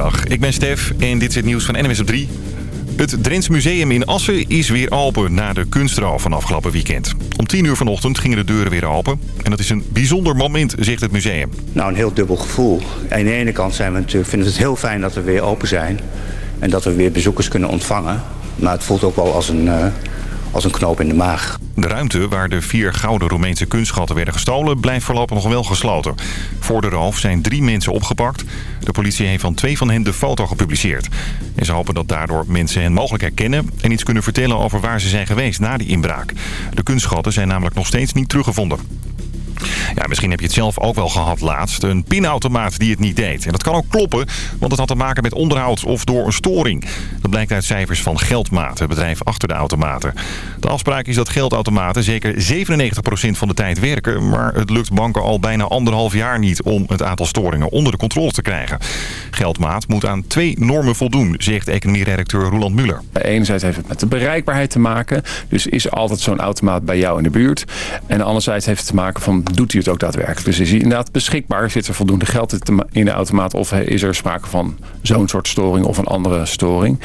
Goedemiddag, ik ben Stef en dit is het nieuws van NMS op 3. Het Drents Museum in Assen is weer open na de kunstrouw van afgelopen weekend. Om 10 uur vanochtend gingen de deuren weer open. En dat is een bijzonder moment, zegt het museum. Nou, een heel dubbel gevoel. Aan de ene kant zijn we natuurlijk, vinden we het heel fijn dat we weer open zijn. En dat we weer bezoekers kunnen ontvangen. Maar het voelt ook wel als een, uh, als een knoop in de maag. De ruimte waar de vier gouden Roemeense kunstschatten werden gestolen... blijft voorlopig nog wel gesloten. Voor de roof zijn drie mensen opgepakt. De politie heeft van twee van hen de foto gepubliceerd. En ze hopen dat daardoor mensen hen mogelijk herkennen... en iets kunnen vertellen over waar ze zijn geweest na die inbraak. De kunstschatten zijn namelijk nog steeds niet teruggevonden. Ja, misschien heb je het zelf ook wel gehad laatst. Een pinautomaat die het niet deed. En dat kan ook kloppen, want het had te maken met onderhoud of door een storing. Dat blijkt uit cijfers van Geldmaat, het bedrijf achter de automaten. De afspraak is dat geldautomaten zeker 97% van de tijd werken. Maar het lukt banken al bijna anderhalf jaar niet om het aantal storingen onder de controle te krijgen. Geldmaat moet aan twee normen voldoen, zegt economieredacteur Roland Muller. Enerzijds heeft het met de bereikbaarheid te maken. Dus is altijd zo'n automaat bij jou in de buurt. En anderzijds heeft het te maken van doet hij het ook daadwerkelijk. Dus is hij inderdaad beschikbaar? Zit er voldoende geld in de automaat? Of is er sprake van zo'n soort storing of een andere storing?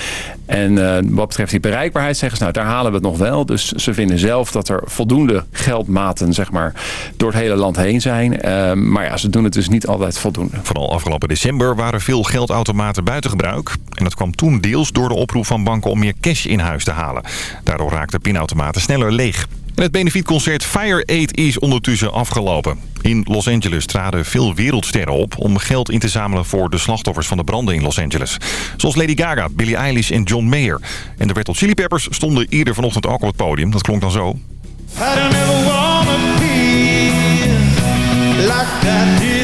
En uh, wat betreft die bereikbaarheid zeggen ze, nou daar halen we het nog wel. Dus ze vinden zelf dat er voldoende geldmaten zeg maar, door het hele land heen zijn. Uh, maar ja, ze doen het dus niet altijd voldoende. Vooral afgelopen december waren veel geldautomaten buiten gebruik. En dat kwam toen deels door de oproep van banken om meer cash in huis te halen. Daardoor raakten pinautomaten sneller leeg. Het benefietconcert Fire Aid is ondertussen afgelopen. In Los Angeles traden veel wereldsterren op om geld in te zamelen voor de slachtoffers van de branden in Los Angeles. Zoals Lady Gaga, Billie Eilish en John Mayer. En de Red Hot Chili Peppers stonden eerder vanochtend ook op het podium. Dat klonk dan zo. Take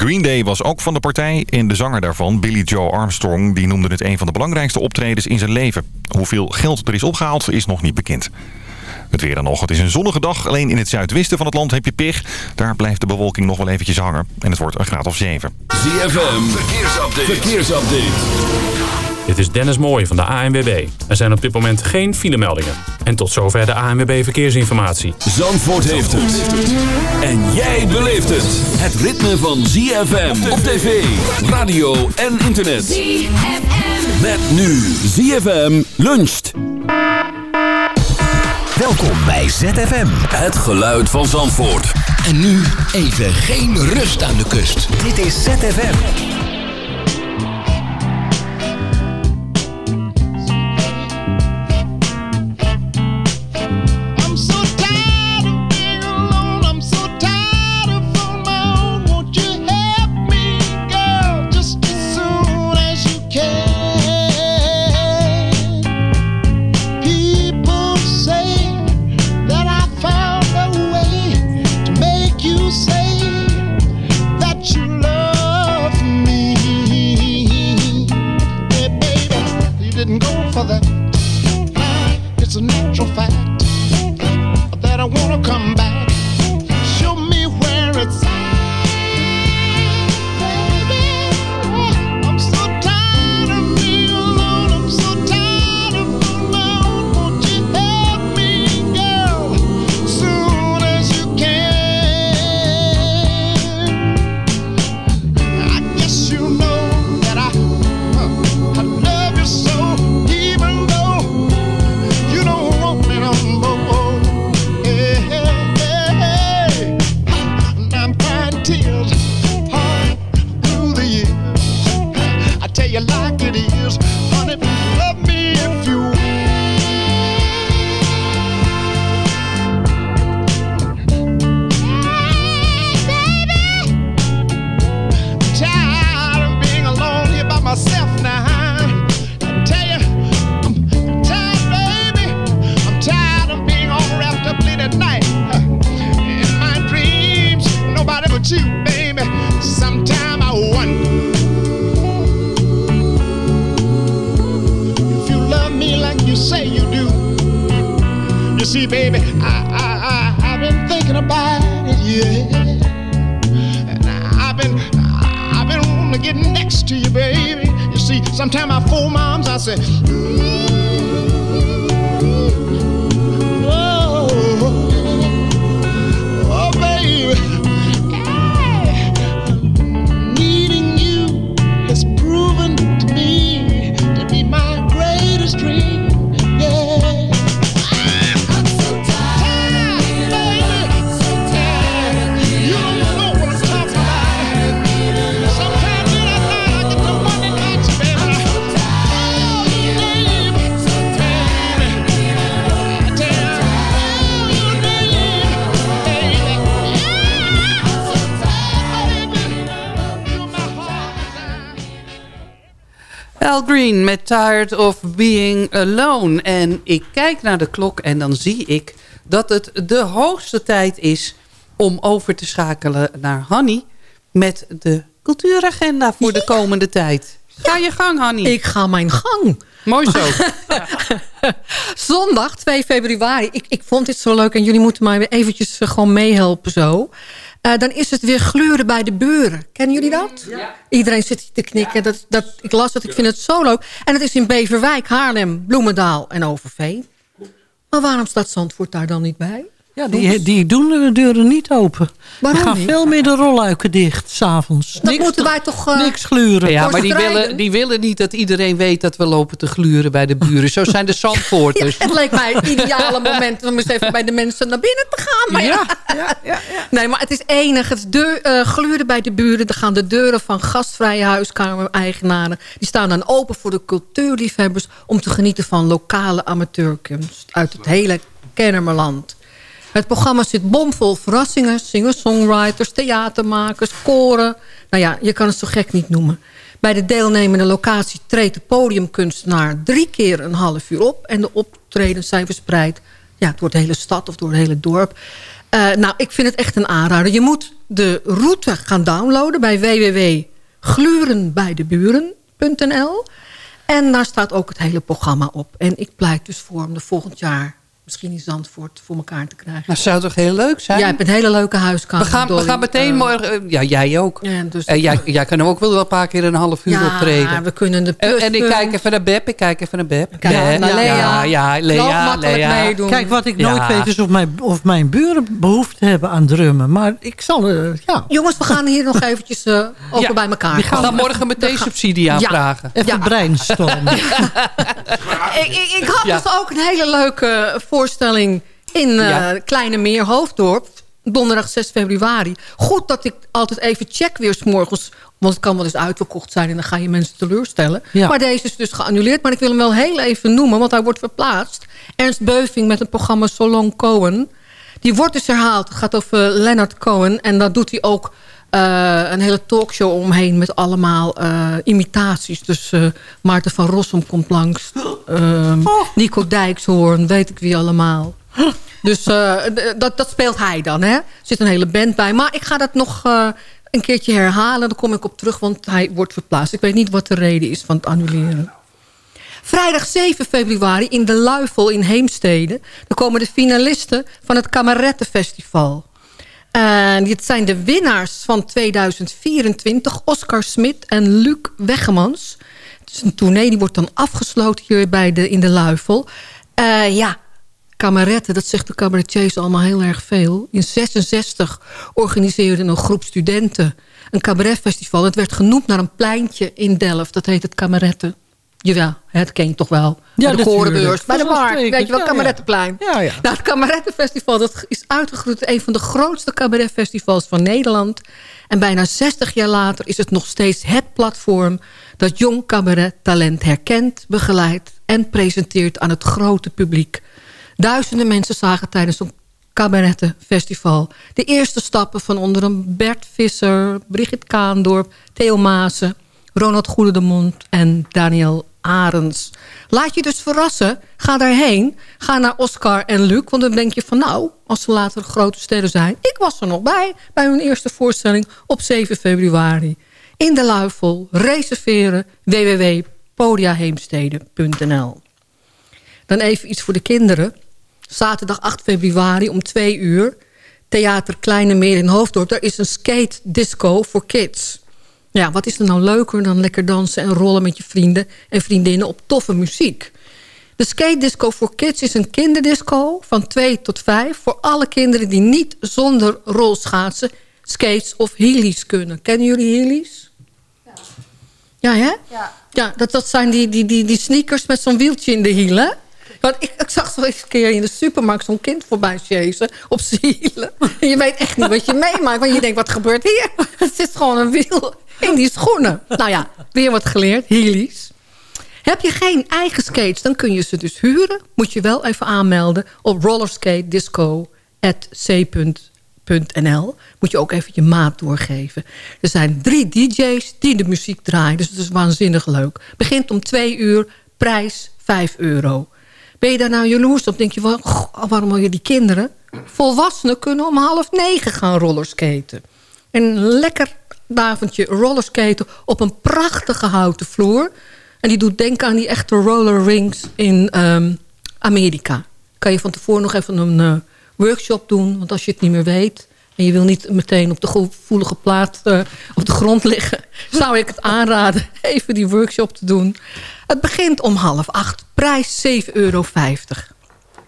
Green Day was ook van de partij. En de zanger daarvan, Billy Joe Armstrong, die noemde het een van de belangrijkste optredens in zijn leven. Hoeveel geld er is opgehaald is nog niet bekend. Het weer dan nog. Het is een zonnige dag. Alleen in het zuidwesten van het land heb je pech. Daar blijft de bewolking nog wel eventjes hangen. En het wordt een graad of 7. ZFM, verkeersupdate. verkeersupdate. Dit is Dennis Mooij van de ANWB. Er zijn op dit moment geen filemeldingen. En tot zover de ANWB Verkeersinformatie. Zandvoort heeft het. En jij beleeft het. Het ritme van ZFM op tv, radio en internet. ZFM. Met nu ZFM luncht. Welkom bij ZFM. Het geluid van Zandvoort. En nu even geen rust aan de kust. Dit is ZFM. Green met Tired of Being Alone. En ik kijk naar de klok en dan zie ik dat het de hoogste tijd is... om over te schakelen naar Hanny met de cultuuragenda voor de komende tijd. Ga je gang, Hanny. Ik ga mijn gang. Mooi zo. Zondag 2 februari. Ik, ik vond dit zo leuk en jullie moeten mij eventjes uh, gewoon meehelpen zo. Uh, dan is het weer gluren bij de buren. Kennen jullie dat? Ja. Iedereen zit hier te knikken. Dat, dat, ik las het, ik vind het zo leuk. En het is in Beverwijk, Haarlem, Bloemendaal en Overveen. Maar waarom staat Zandvoort daar dan niet bij? Ja, die, die doen de deuren niet open. Waarom er gaan veel meer de rolluiken dicht, s'avonds. Dat niks, moeten wij toch... Uh, niks gluren. Ja, maar die willen, die willen niet dat iedereen weet dat we lopen te gluren bij de buren. Zo zijn de Zandvoorters. ja, het leek mij het ideale moment om eens even bij de mensen naar binnen te gaan. Maar ja. Ja, ja, ja, Nee, maar het is enig. Het de, uh, gluren bij de buren. Dan gaan de deuren van gastvrije huiskamer-eigenaren. Die staan dan open voor de cultuurliefhebbers... om te genieten van lokale amateurkunst uit het hele Kennemerland. Het programma zit bomvol verrassingen. Singer-songwriters, theatermakers, koren. Nou ja, je kan het zo gek niet noemen. Bij de deelnemende locatie treedt de podiumkunstenaar drie keer een half uur op. En de optredens zijn verspreid ja, door de hele stad of door het hele dorp. Uh, nou, ik vind het echt een aanrader. Je moet de route gaan downloaden bij www.glurenbijdeburen.nl. En daar staat ook het hele programma op. En ik pleit dus voor om de volgend jaar misschien in Zandvoort voor elkaar te krijgen. Dat zou toch heel leuk zijn? Jij hebt een hele leuke huiskamer. We gaan, we gaan meteen uh, morgen... Eh, ja, jij ook. Ja, dus uh, jij, jij kan ook wel een paar keer een half uur ja, optreden. Ja, we kunnen de plus, En ik kijk even naar Beb. Ik kijk even naar Beb. Kijk ja, naar Lea. Ja, ja, Lea. Lea. Meedoen. Kijk, wat ik nooit weet is of mijn, of mijn buren behoefte hebben aan drummen. Maar ik zal... Uh, ja. Jongens, we gaan hier nog eventjes uh, over bij elkaar. We gaan morgen meteen subsidie aanvragen. Even brainstormen. ik, ik, ik had dus ook een hele leuke voorstelling in uh, Kleine Meer, Hoofddorp. Donderdag 6 februari. Goed dat ik altijd even check weer s morgens. Want het kan wel eens uitverkocht zijn en dan ga je mensen teleurstellen. Ja. Maar deze is dus geannuleerd. Maar ik wil hem wel heel even noemen, want hij wordt verplaatst. Ernst Beuving met het programma So Cohen. Die wordt dus herhaald. Het gaat over Leonard Cohen. En dat doet hij ook uh, een hele talkshow omheen met allemaal uh, imitaties. Dus uh, Maarten van Rossum komt langs. Oh. Nico Dijkshoorn, weet ik wie allemaal. Dus dat, dat speelt hij dan. Hè? Er zit een hele band bij. Maar ik ga dat nog een keertje herhalen. Daar kom ik op terug, want hij wordt verplaatst. Ik weet niet wat de reden is van het annuleren. Vrijdag 7 februari in de Luifel in Heemstede. Dan komen de finalisten van het Kamerettenfestival. En dit zijn de winnaars van 2024. Oscar Smit en Luc Weggemans. Het is een tournee, die wordt dan afgesloten hier bij de, in de Luifel. Uh, ja, kameretten, dat zegt de cabaretiers allemaal heel erg veel. In 66 organiseerde een groep studenten een cabaretfestival. Het werd genoemd naar een pleintje in Delft. Dat heet het Kameretten. Jawel, het ken je toch wel. Ja, de korenbeurs, bij de markt. Weet je wel, Kamerettenplein. Ja, ja. Nou, het Kamerettenfestival dat is uitgegroeid een van de grootste cabaretfestivals van Nederland. En bijna 60 jaar later is het nog steeds het platform... dat jong cabarettalent herkent, begeleidt en presenteert aan het grote publiek. Duizenden mensen zagen tijdens zo'n cabarettenfestival... de eerste stappen van onder een Bert Visser, Brigitte Kaandorp... Theo Maassen, Ronald Goedemond en Daniel Arends. Laat je dus verrassen. Ga daarheen. Ga naar Oscar en Luc. Want dan denk je van nou, als ze later grote sterren zijn... ik was er nog bij, bij hun eerste voorstelling op 7 februari. In de Luifel. Reserveren www.podiaheemsteden.nl Dan even iets voor de kinderen zaterdag 8 februari om 2 uur... Theater Kleine Meer in Hoofddorp. Daar is een skate disco voor kids. Ja, wat is er nou leuker dan lekker dansen en rollen met je vrienden en vriendinnen op toffe muziek? De Skate Disco for Kids is een kinderdisco van 2 tot 5... voor alle kinderen die niet zonder rolschaatsen, skates of heelys kunnen. Kennen jullie heelys? Ja. Ja, hè? Ja. Ja, dat, dat zijn die, die, die, die sneakers met zo'n wieltje in de hielen. Want ik, ik zag zo eens een keer in de supermarkt zo'n kind voorbij chasen op zijn hielen. En je weet echt niet wat je meemaakt. Want je denkt, wat gebeurt hier? Het zit gewoon een wiel in die schoenen. Nou ja, weer wat geleerd. Heelys. Heb je geen eigen skates, dan kun je ze dus huren. Moet je wel even aanmelden op rollerskatedisco.c.nl. Moet je ook even je maat doorgeven. Er zijn drie DJ's die de muziek draaien. Dus het is waanzinnig leuk. Begint om twee uur, prijs 5 euro. Ben je daar nou jaloers op? Denk je, van, waarom wil je die kinderen? Volwassenen kunnen om half negen gaan rollerskaten. Een lekker avondje rollerskaten op een prachtige houten vloer. En die doet denken aan die echte roller rings in um, Amerika. Kan je van tevoren nog even een uh, workshop doen. Want als je het niet meer weet... en je wil niet meteen op de gevoelige plaat uh, op de grond liggen... zou ik het aanraden even die workshop te doen. Het begint om half acht. Prijs 7,50 euro.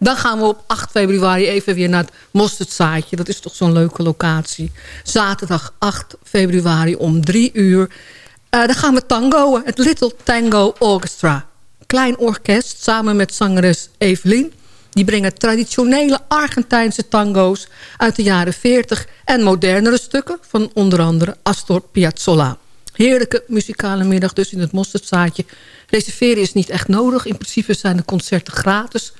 Dan gaan we op 8 februari even weer naar het Mosterdzaadje. Dat is toch zo'n leuke locatie. Zaterdag 8 februari om 3 uur. Uh, dan gaan we tangoen. Het Little Tango Orchestra. Klein orkest samen met zangeres Evelien. Die brengen traditionele Argentijnse tango's uit de jaren 40... en modernere stukken van onder andere Astor Piazzolla. Heerlijke muzikale middag dus in het Mosterdzaadje. Reserveren is niet echt nodig. In principe zijn de concerten gratis.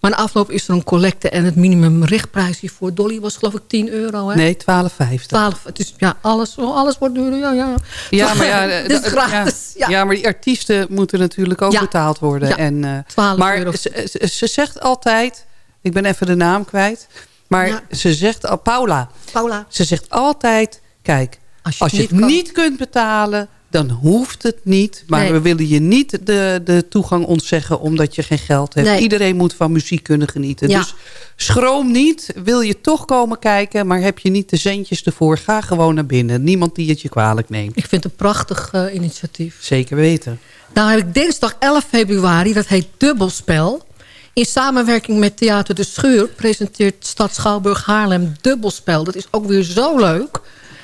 Maar na afloop is er een collecte en het minimumrichtprijs voor Dolly was geloof ik 10 euro. Hè? Nee, 12,50. 12, het is, ja, alles, alles wordt duurder. Ja, ja. ja maar ja, het is gratis. Ja, ja. maar die artiesten moeten natuurlijk ook betaald worden. En, uh, 12 maar euro. Ze, ze, zegt altijd, ik ben even de naam kwijt. Maar ze zegt al, Paula. Paula. Ze zegt altijd, kijk, als je, als je het, niet, niet kunt betalen dan hoeft het niet. Maar we willen je niet de, de toegang ontzeggen omdat je geen geld hebt. Iedereen moet van muziek kunnen genieten. Dus schroom niet. Wil je toch komen kijken, maar heb je niet de centjes ervoor... ga gewoon naar binnen. Niemand die het je kwalijk neemt. Ik vind het een prachtig uh, initiatief. Zeker weten. Nou heb ik dinsdag 11 februari, dat heet Dubbelspel... In samenwerking met Theater de Schuur presenteert Stad Schouwburg Haarlem Dubbelspel. Dat is ook weer zo leuk.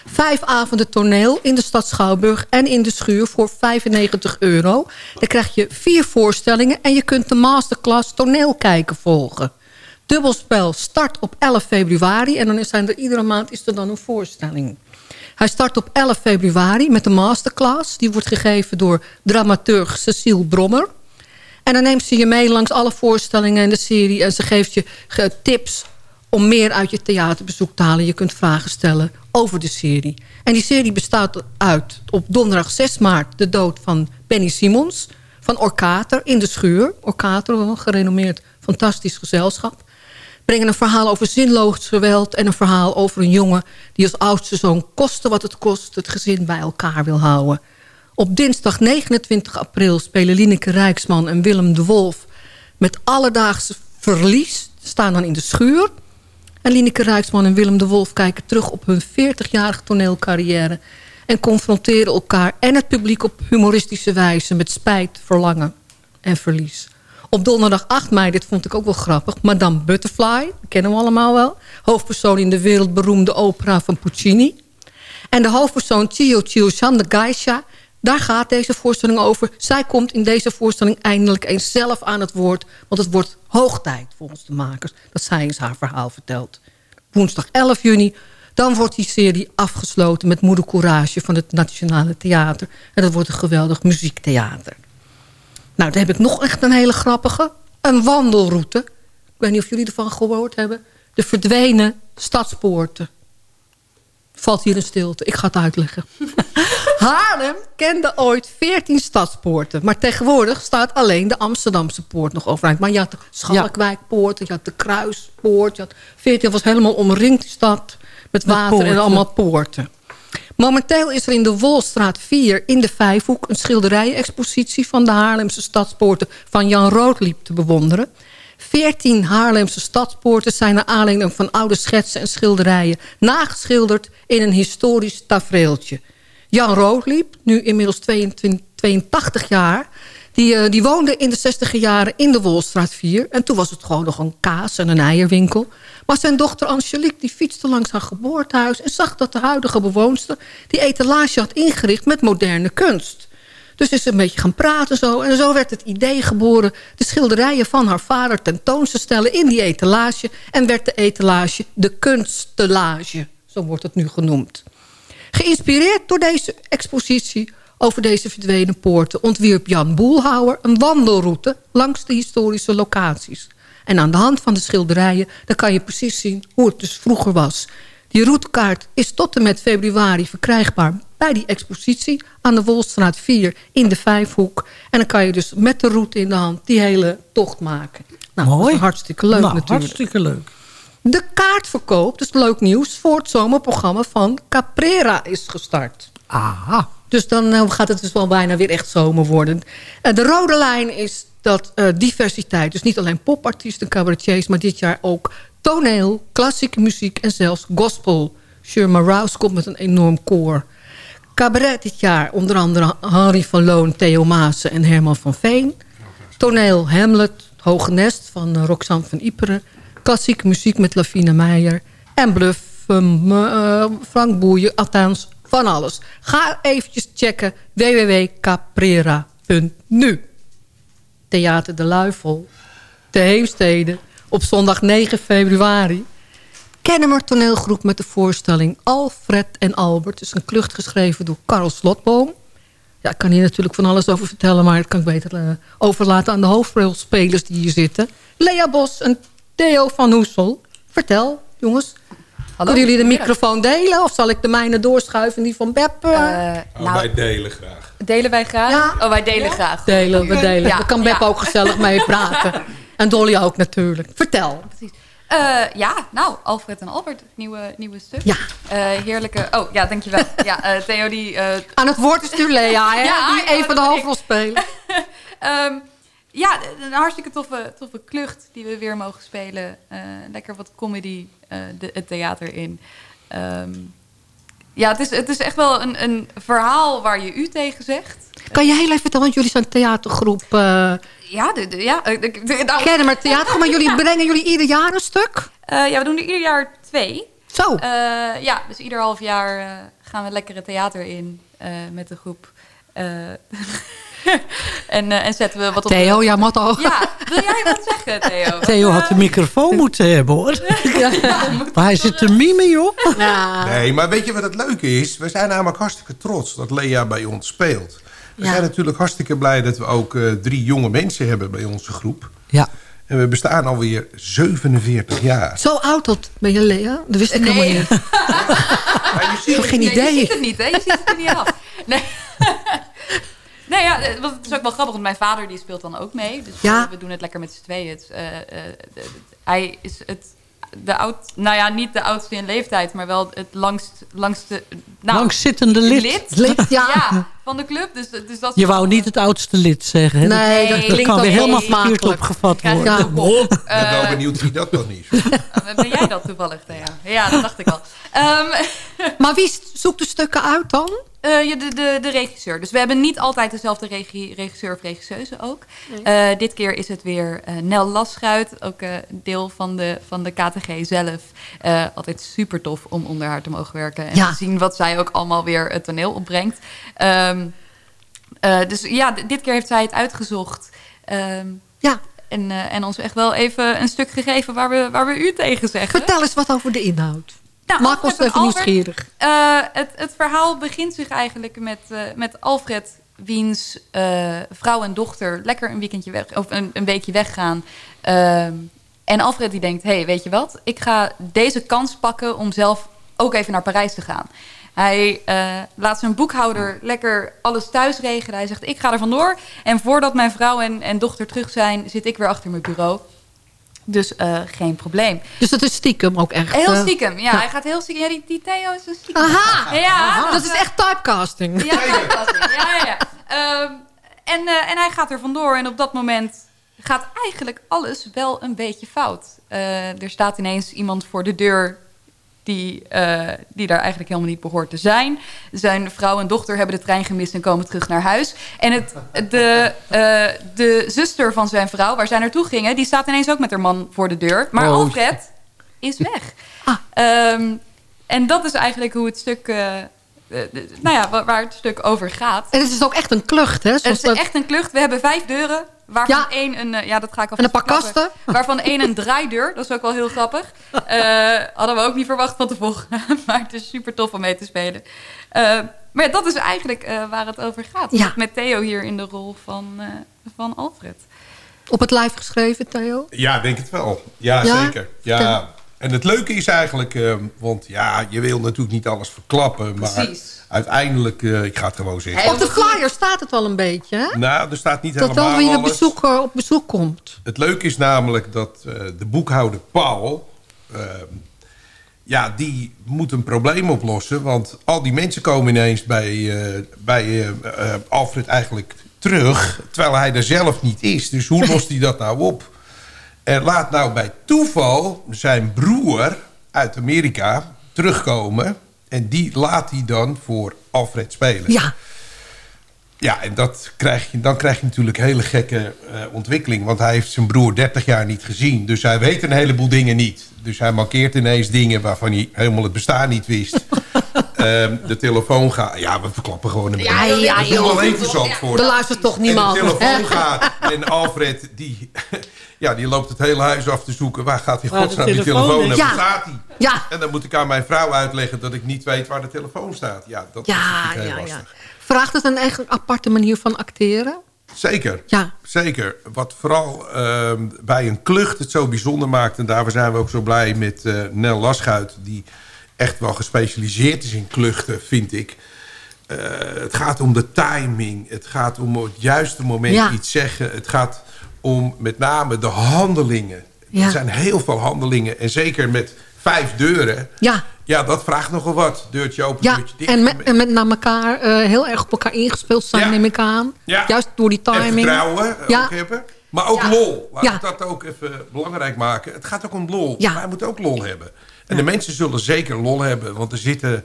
Vijf avonden toneel in de stad Schouwburg en in de schuur voor 95 euro. Dan krijg je vier voorstellingen en je kunt de masterclass toneel kijken volgen. Dubbelspel start op 11 februari en dan zijn er iedere maand is er dan een voorstelling. Hij start op 11 februari met de masterclass. Die wordt gegeven door dramaturg Cecile Brommer. En dan neemt ze je mee langs alle voorstellingen in de serie... en ze geeft je tips om meer uit je theaterbezoek te halen. Je kunt vragen stellen over de serie. En die serie bestaat uit op donderdag 6 maart... de dood van Benny Simons van Orkater in de schuur. Orkater, een gerenommeerd fantastisch gezelschap. Brengen een verhaal over zinloos geweld... en een verhaal over een jongen die als oudste zoon... koste wat het kost, het gezin bij elkaar wil houden. Op dinsdag 29 april spelen Lineke Rijksman en Willem de Wolf... met alledaagse verlies, staan dan in de schuur... En Lineke Rijksman en Willem de Wolf kijken terug op hun 40-jarige toneelcarrière... en confronteren elkaar en het publiek op humoristische wijze... met spijt, verlangen en verlies. Op donderdag 8 mei, dit vond ik ook wel grappig... Madame Butterfly, kennen we allemaal wel. Hoofdpersoon in de wereldberoemde opera van Puccini. En de hoofdpersoon Chio Chio Chan, de geisha... Daar gaat deze voorstelling over. Zij komt in deze voorstelling eindelijk eens zelf aan het woord. Want het wordt hoog tijd volgens de makers dat zij eens haar verhaal vertelt. Woensdag 11 juni. Dan wordt die serie afgesloten met Moeder Courage van het Nationale Theater. En dat wordt een geweldig muziektheater. Nou, dan heb ik nog echt een hele grappige. Een wandelroute. Ik weet niet of jullie ervan gehoord hebben. De verdwenen stadspoorten valt hier een stilte. Ik ga het uitleggen. Haarlem kende ooit 14 stadspoorten. Maar tegenwoordig staat alleen de Amsterdamse poort nog overeind. Maar je had de Schalkwijkpoort, je had de Kruispoort. Je had 14 was helemaal omringd die stad met water en allemaal poorten. Momenteel is er in de Wolstraat 4 in de Vijfhoek... een schilderijenexpositie van de Haarlemse stadspoorten... van Jan Roodliep te bewonderen. Veertien Haarlemse stadspoorten zijn naar aanleiding van oude schetsen en schilderijen... nageschilderd in een historisch tafereeltje. Jan Roodliep, nu inmiddels 22, 82 jaar... Die, die woonde in de 60 jaren in de Wolstraat 4. En toen was het gewoon nog een kaas- en een eierwinkel. Maar zijn dochter Angelique die fietste langs haar geboortehuis... en zag dat de huidige bewoonster die etalage had ingericht met moderne kunst. Dus is ze een beetje gaan praten zo. En zo werd het idee geboren de schilderijen van haar vader tentoon te stellen in die etalage. En werd de etalage de kunstelage, zo wordt het nu genoemd. Geïnspireerd door deze expositie over deze verdwenen poorten... ontwierp Jan Boelhouwer een wandelroute langs de historische locaties. En aan de hand van de schilderijen dan kan je precies zien hoe het dus vroeger was. Die routekaart is tot en met februari verkrijgbaar bij die expositie... aan de Wolstraat 4 in de Vijfhoek. En dan kan je dus met de route in de hand die hele tocht maken. Nou, Mooi. Dat is hartstikke leuk nou, natuurlijk. hartstikke leuk. De kaartverkoop, dus leuk nieuws... voor het zomerprogramma van Caprera is gestart. Aha. Dus dan eh, gaat het dus wel bijna weer echt zomer worden. Uh, de rode lijn is dat uh, diversiteit, dus niet alleen popartiesten, cabaretiers... maar dit jaar ook toneel, klassieke muziek en zelfs gospel. Sherma Rouse komt met een enorm koor. Cabaret dit jaar onder andere Henry van Loon, Theo Maassen en Herman van Veen. Toneel Hamlet, Hoge Nest van Roxanne van Iperen. Klassieke muziek met Lavina Meijer. En bluff uh, Frank Boeien, althans van alles. Ga eventjes checken www.caprera.nu. Theater de Luifel, de Heemstede, op zondag 9 februari. Kennemer toneelgroep met de voorstelling Alfred en Albert. is een klucht geschreven door Karel Slotboom. Ja, ik kan hier natuurlijk van alles over vertellen... maar dat kan ik beter uh, overlaten aan de hoofdrolspelers die hier zitten. Lea Bos en Theo van Hoesel. Vertel, jongens. Hallo. Kunnen jullie de microfoon delen? Of zal ik de mijne doorschuiven, die van Beb? Uh, nou, wij delen graag. Delen wij graag? Ja. Oh, wij delen graag. Delen, we delen. Ja. Daar kan Beb ook gezellig mee praten. En Dolly ook natuurlijk. Vertel. Precies. Uh, ja, nou, Alfred en Albert, nieuwe, nieuwe stuk. Ja. Uh, heerlijke... Oh, ja, dankjewel. ja, uh, Theo die... Aan het woord is nu Lea, hè? ja, die een van de hoofdrol spelen. um, ja, een hartstikke toffe, toffe klucht die we weer mogen spelen. lekker wat comedy de, het theater in. Um, ja, het is, het is echt wel een, een verhaal waar je u tegen zegt. Kan je heel even vertellen, want jullie zijn een theatergroep... Ja, de, de, ja. De, de, nou, Kennen maar theater, maar jullie brengen jullie ieder jaar een stuk? Uh, ja, we doen er ieder jaar twee. Zo? Uh, ja, dus ieder half jaar gaan we lekker theater in met de groep. en, en zetten we wat op... Theo, ja, Matto. Ja, wil jij wat zeggen, Theo? Theo had de microfoon moeten hebben, hoor. ja, maar hij zit te mimen, joh. Nee, maar weet je wat het leuke is? We zijn namelijk hartstikke trots dat Lea bij ons speelt. We zijn natuurlijk hartstikke blij dat we ook uh, drie jonge mensen hebben bij onze groep. Ja. En we bestaan alweer 47 jaar. Zo oud dat ben je, Lea? Dat wist ik nee. helemaal niet. maar je ziet, geen idee. je ziet het niet, hè? Je ziet het er niet af. Nee. Nee, ja, het is ook wel grappig, want mijn vader die speelt dan ook mee. Dus ja. we doen het lekker met z'n tweeën. Het, uh, uh, hij is het de oud, nou ja, niet de oudste in leeftijd, maar wel het langst, langste, nou, langzittende lid. Lid, ja. van de club. Dus, dus dat Je wou niet het oudste lid zeggen. Hè? Nee, dat, dat kan weer helemaal verkeerd opgevat worden. Ja. Ik ben wel eh, benieuwd wie dat dan is. ben jij dat toevallig, Thea? Ja, dat dacht ik al. Um, maar wie zoekt de stukken uit dan? Uh, de, de, de regisseur. Dus we hebben niet altijd dezelfde regie, regisseur of regisseuse ook. Uh, dit keer is het weer uh, Nel Lasschuit, ook deel van de, van de KTG zelf. altijd super tof om onder haar te mogen werken. En te zien wat zij ook allemaal weer het toneel opbrengt. Um, dus ja, dit keer heeft zij het uitgezocht. Um, ja. En, en ons echt wel even een stuk gegeven waar we, waar we u tegen zeggen. Vertel eens wat over de inhoud. Nou, Maak ons even nieuwsgierig. Uh, het, het, verhaal begint zich eigenlijk met, uh, met Alfred, wiens uh, vrouw en dochter lekker een weekendje weg, of een, een weekje weggaan. Ehm, en Alfred die denkt, hey, weet je wat? Ik ga deze kans pakken om zelf ook even naar Parijs te gaan. Hij laat zijn boekhouder lekker alles thuis regelen. Hij zegt, ik ga er vandoor. En voordat mijn vrouw en, en dochter terug zijn, zit ik weer achter mijn bureau. Dus uh, geen probleem. Dus dat is stiekem ook echt? Heel eh, stiekem, ja. Hij gaat heel stiekem. Ja, die, die Theo is een stiekem. Aha! Ja, Aha. dat is echt typecasting. Ja, typecasting. Ja, ja, ja. Um, en, uh, en hij gaat er vandoor. En op dat moment gaat eigenlijk alles wel een beetje fout. er staat ineens iemand voor de deur die, uh, die daar eigenlijk helemaal niet behoort te zijn. Zijn vrouw en dochter hebben de trein gemist en komen terug naar huis. En het, de, uh, de zuster van zijn vrouw, waar zij naartoe gingen... die staat ineens ook met haar man voor de deur. Maar oh. Alfred is weg. Ah. Um, en dat is eigenlijk hoe het stuk... Uh, nou ja, waar het stuk over gaat. En het is ook echt een klucht, hè? het is echt een klucht. We hebben vijf deuren. Waarvan ja. één een, ja, dat ga ik En een paar kasten. Waarvan één een draaideur. Dat is ook wel heel grappig. Uh, hadden we ook niet verwacht van tevoren. maar het is super tof om mee te spelen. Uh, maar dat is eigenlijk uh, waar het over gaat. Ja. Met Theo hier in de rol van, van Alfred. Op het live geschreven, Theo? Ja, denk het wel. Ja, ja? zeker. Ja. En het leuke is eigenlijk, uh, want ja, je wil natuurlijk niet alles verklappen. Maar Precies. uiteindelijk, uh, ik ga het gewoon zeggen. Op de flyer staat het wel een beetje, hè? Nou, er staat niet dat helemaal alles. Dat wel wie bezoek, uh, op bezoek komt. Het leuke is namelijk dat de boekhouder Paul... Ehm, ja, die moet een probleem oplossen. Want al die mensen komen ineens bij, bij Alfred eigenlijk terug... terwijl hij er zelf niet is. Dus hoe lost hij dat nou op? En laat nou bij toeval zijn broer uit Amerika terugkomen. En die laat hij dan voor Alfred spelen. Ja. Ja, en dat krijg je, dan krijg je natuurlijk een hele gekke uh, ontwikkeling. Want hij heeft zijn broer 30 jaar niet gezien. Dus hij weet een heleboel dingen niet. Dus hij markeert ineens dingen waarvan hij helemaal het bestaan niet wist. um, de telefoon gaat... Ja, we verklappen gewoon een beetje. Ja, ja, ja. wel even zand voor. Er luistert toch niemand. En de telefoon gaat en Alfred die... Ja, die loopt het hele huis af te zoeken. Waar gaat die godsnaam die telefoon en waar staat hij? Ja. En dan moet ik aan mijn vrouw uitleggen dat ik niet weet waar de telefoon staat. Ja, dat ja, is heel ja, lastig. Ja. Vraagt het een eigen aparte manier van acteren? Zeker, ja. zeker. Wat vooral uh, bij een klucht het zo bijzonder maakt... en daarvoor zijn we ook zo blij met uh, Nel Laschuit... die echt wel gespecialiseerd is in kluchten, vind ik... Uh, het gaat om de timing. Het gaat om het juiste moment ja. iets zeggen. Het gaat om met name de handelingen. Ja. Er zijn heel veel handelingen. En zeker met vijf deuren. Ja. Ja, dat vraagt nogal wat. Deurtje open, ja. deurtje dicht. En met, en met naar elkaar uh, heel erg op elkaar ingespeeld zijn, ja. neem ik aan. Ja. Juist door die timing. En vertrouwen ja. ook hebben. Maar ook lol. Laat ik dat ook even belangrijk maken. Het gaat ook om lol. Ja. Wij moeten ook lol hebben. En de mensen zullen zeker lol hebben. Want er zitten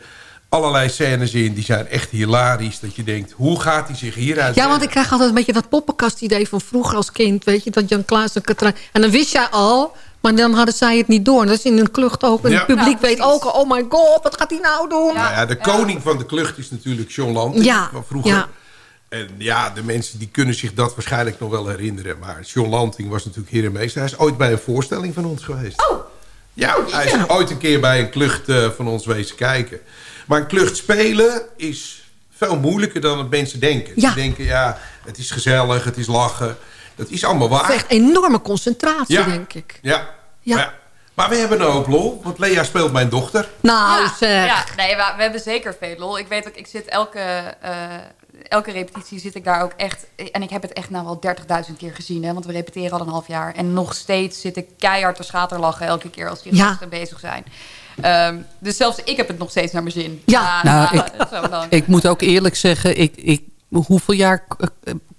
allerlei scènes in. Die zijn echt hilarisch. Dat je denkt, hoe gaat hij zich hieruit Ja, want ik krijg altijd een beetje dat poppenkast idee van vroeger als kind. Weet je, dat Jan Klaas en Katrijn... En dan wist jij al... Maar dan hadden zij het niet door. Dat is in een klucht ook. En ja. het publiek ja, weet ook, oh my god, wat gaat hij nou doen? Ja, nou ja de koning van de klucht is natuurlijk John Land ja. van vroeger. En ja, de mensen die kunnen zich dat waarschijnlijk nog wel herinneren. Maar John Lanting was natuurlijk hier en meester. Hij is ooit bij een voorstelling van ons geweest. Oh! Ja, hij is ooit een keer bij een klucht uh, van ons wezen kijken. Maar een klucht spelen is veel moeilijker dan het mensen denken. Ja. Ze denken, ja, het is gezellig, het is lachen. Dat is allemaal waar. Het is echt enorme concentratie, ja. denk ik. Ja. ja. ja. Maar we hebben ook lol, want Lea speelt mijn dochter. Nou, ja, zeg. Ja, nee, we, we, hebben zeker veel lol. Ik weet ook, ik zit elke, uh, elke repetitie zit ik daar ook echt... En ik heb het echt nou wel 30.000 keer gezien, hè, want we repeteren al een half jaar. En nog steeds zit ik keihard te schaterlachen elke keer als die gasten bezig zijn. Um, dus zelfs ik heb het nog steeds naar mijn zin. Ja, nou, ik, ik, moet ook eerlijk zeggen, ik, ik, hoeveel jaar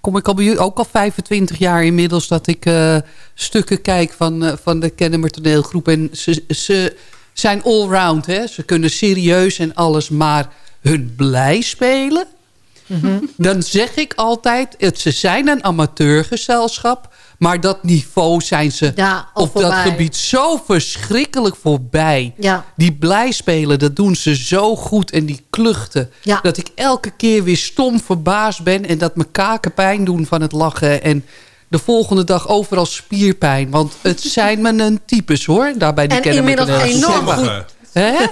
kom ik al bij jullie? Ook al 25 jaar inmiddels dat ik uh, stukken kijk van, uh, van de Kennemer toneelgroep. En ze, ze zijn allround, hè. Ze kunnen serieus en alles, maar hun blij spelen... Mm -hmm. Dan zeg ik altijd, het, ze zijn een amateurgezelschap... Maar dat niveau zijn ze ja, op voorbij. dat gebied zo verschrikkelijk voorbij. Ja. Die blij spelen, dat doen ze zo goed. En die kluchten. Ja. Dat ik elke keer weer stom verbaasd ben. En dat mijn kaken pijn doen van het lachen. En de volgende dag overal spierpijn. Want het zijn mijn types hoor. Daarbij die en kennen inmiddels enorm goed. Hè?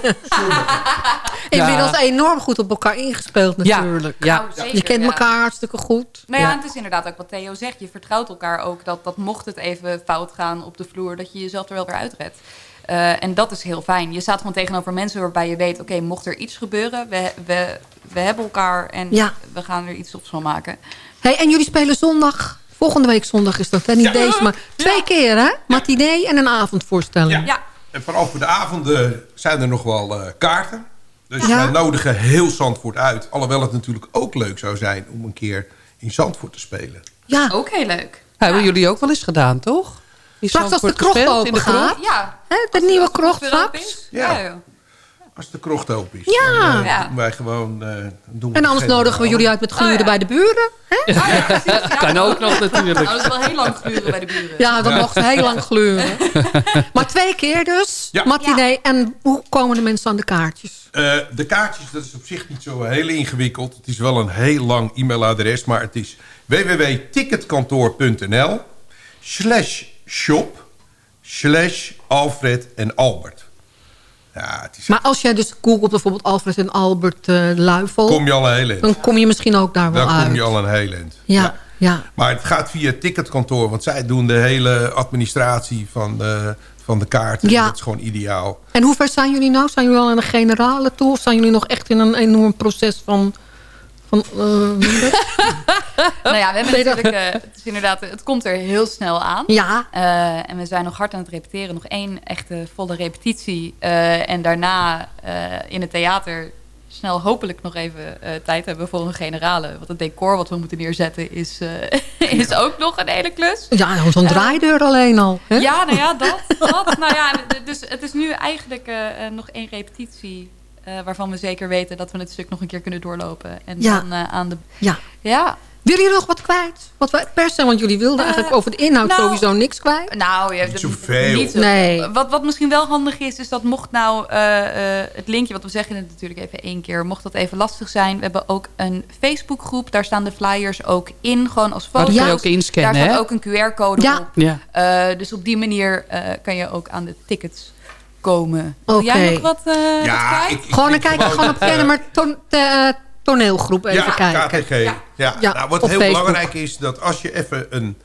Inmiddels enorm goed op elkaar ingespeeld natuurlijk. Ja, ja. Nou, zeker, je kent elkaar hartstikke goed. Nou ja, het is inderdaad ook wat Theo zegt. Je vertrouwt elkaar ook dat, dat mocht het even fout gaan op de vloer... dat je jezelf er wel weer uitredt. Uh, en dat is heel fijn. Je staat gewoon tegenover mensen waarbij je weet... oké, okay, mocht er iets gebeuren, we, we, we hebben elkaar... en ja. we gaan er iets op van maken. Hey, en jullie spelen zondag... Volgende week zondag is dat, hè? Niet deze, maar twee keer, hè? Matinee en een avondvoorstelling. Ja. En vooral voor de avonden zijn er nog wel uh, kaarten. Dus ja. wij nodigen heel Zandvoort uit. Alhoewel het natuurlijk ook leuk zou zijn om een keer in Zandvoort te spelen. Ja, ook heel leuk. Hebben jullie ook wel eens gedaan, toch? Straks als de krocht open gaat. Ja. Hè, de nieuwe krocht straks. Ja. ja. Als de krocht open is. Ja. Dan, uh, ja. Doen wij gewoon... Uh, doen en anders nodigen we jullie uit met gluren oh, ja. bij de buren. Hè? Oh, ja, precies, kan ook nog natuurlijk. Nou, dat is wel heel lang gluren bij de buren. Ja, dat mocht heel lang gluren. maar twee keer dus, ja. matinee. En hoe komen de mensen aan de kaartjes? Uh, de kaartjes, dat is op zich niet zo heel ingewikkeld. Het is wel een heel lang e-mailadres, maar het is www.ticketkantoor.nl slash shop slash Alfred en Albert. Ja, het is maar als jij dus googelt bijvoorbeeld Alfred en Albert uh, Luifel... Kom je al een heel eind. Dan kom je misschien ook daar wel dan uit. Dan kom je al een heel eind. Ja, ja, ja. Maar het gaat via het ticketkantoor. Want zij doen de hele administratie van de, van de kaarten. Ja. Dat is gewoon ideaal. En hoe ver zijn jullie nou? Zijn jullie al aan de generale toe? Of zijn jullie nog echt in een enorm proces van... van uh, nou ja, we hebben natuurlijk... Uh, het, is inderdaad, het komt er heel snel aan. Ja. Uh, en we zijn nog hard aan het repeteren. Nog één echte volle repetitie. En daarna in het theater snel hopelijk nog even tijd hebben voor een generale. Want het decor wat we moeten neerzetten is, is ook nog een hele klus. Ja, zo'n draaideur alleen al. Hè? Ja, nou ja, dat. dat nou ja, dus het is nu eigenlijk nog één repetitie... Uh, waarvan we zeker weten dat we het stuk nog een keer kunnen doorlopen. En ja. dan uh, aan de... Ja. ja. Willen jullie nog wat kwijt? Wat wij per se, want jullie wilden uh, eigenlijk over de inhoud nou, sowieso niks kwijt. Nou, ja, niet zoveel. Niet zo. Nee. Wat, wat misschien wel handig is, is dat mocht nou het linkje, wat we zeggen het natuurlijk even één keer, mocht dat even lastig zijn. We hebben ook een Facebookgroep, daar staan de flyers ook in, gewoon als foto's. Ja. ook inscannen, daar staat hè? ook een QR-code ja. op. Ja. dus op die manier kan je ook aan de tickets komen. Wil okay. jij nog wat, uh, ja, wat ik, ik, Gewoon dan kijken gewoon op kennen, maar to to toneelgroep even ja, kijken. KTG. Ja, ja. ja. Nou, wat op heel Facebook. belangrijk is, dat als je even een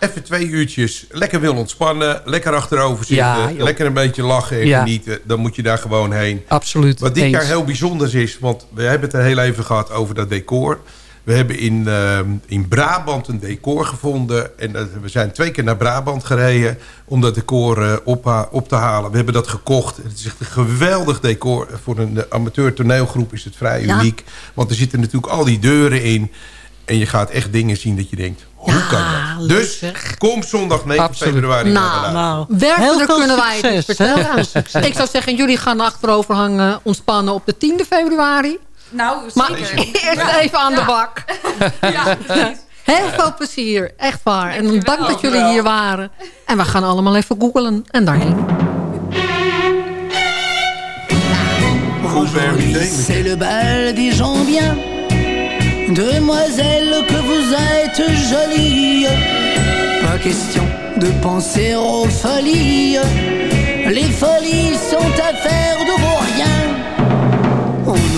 even twee uurtjes lekker wil ontspannen, lekker achterover zitten, Ja, lekker een beetje lachen en Ja. genieten, dan moet je daar gewoon heen. Absoluut. Wat dit eens. jaar heel bijzonder is, want we hebben het er heel even gehad over dat decor. We hebben in, uh, in Brabant een decor gevonden. En uh, we zijn twee keer naar Brabant gereden om dat decor uh, op, op, te halen. We hebben dat gekocht. Het is echt een geweldig decor. Voor een amateur toneelgroep is het vrij Ja. uniek. Want er zitten natuurlijk al die deuren in. En je gaat echt dingen zien dat je denkt, hoe Ja, kan dat? Dus kom zondag 9 Absoluut. februari naar de Nou, Laat. Nou, heel Werkelijk veel kunnen wij het succes, vertellen. Ik zou zeggen, jullie gaan achterover hangen, ontspannen op de 10e februari. Nou, Maar zeker. eerst even aan de bak. Ja, precies. Heel veel plezier, echt waar. En dank dat jullie hier waren. En we gaan allemaal even googlen en daarheen. Davis. C'est le bal des gens bien. Demoiselle, que vous êtes jolie. Pas question de penser aux folies. Les folies sont vauriens. On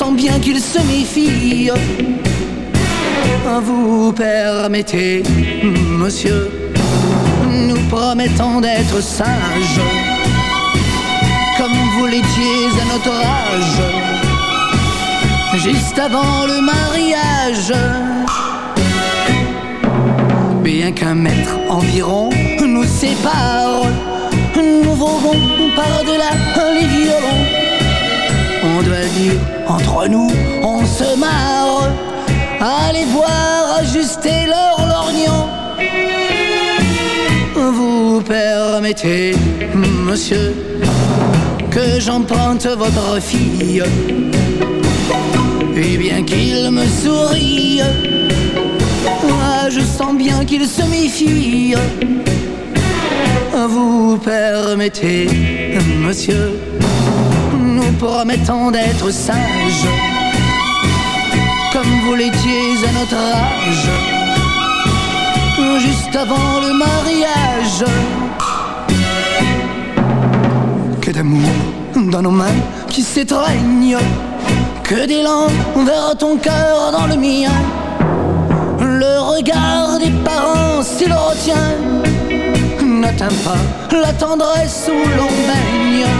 sens bien qu'il se méfie. Vous permettez, monsieur, nous promettons d'être sages, comme vous l'étiez à notre âge juste avant le mariage. Bien qu'un mètre environ nous sépare, nous voguons par-delà les violons. On doit dire, entre nous, on se marre. Allez voir ajuster leur lorgnon. Vous permettez, monsieur, que j'emprunte votre fille. Et bien qu'il me sourie, moi je sens bien qu'il se méfie. Vous permettez, monsieur, nous promettons d'être sages, comme vous l'étiez à notre âge, juste avant le mariage. Que d'amour dans nos mains qui s'étreignent que d'élan vers ton cœur dans le mien. Le regard des parents, s'il retient, n'atteint pas la tendresse où l'on baigne.